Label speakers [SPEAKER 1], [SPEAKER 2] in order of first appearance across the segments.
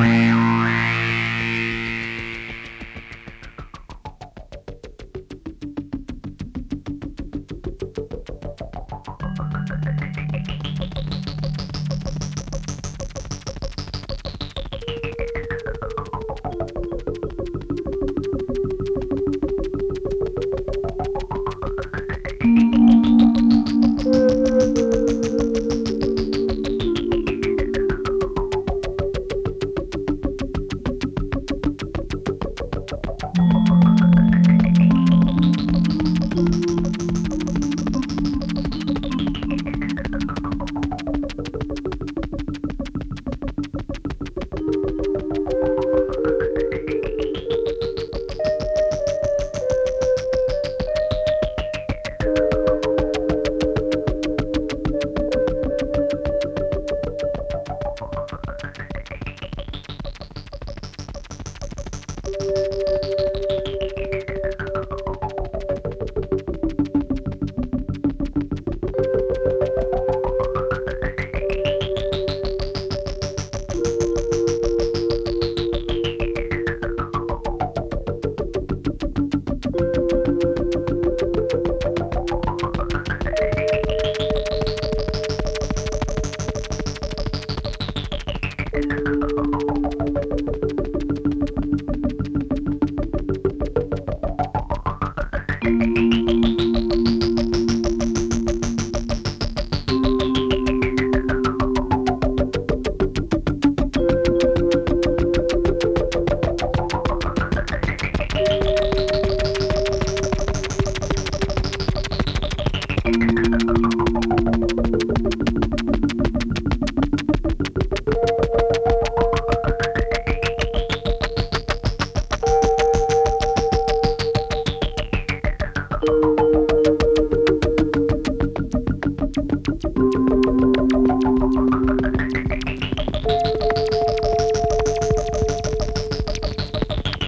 [SPEAKER 1] Bye.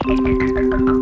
[SPEAKER 1] Thank you.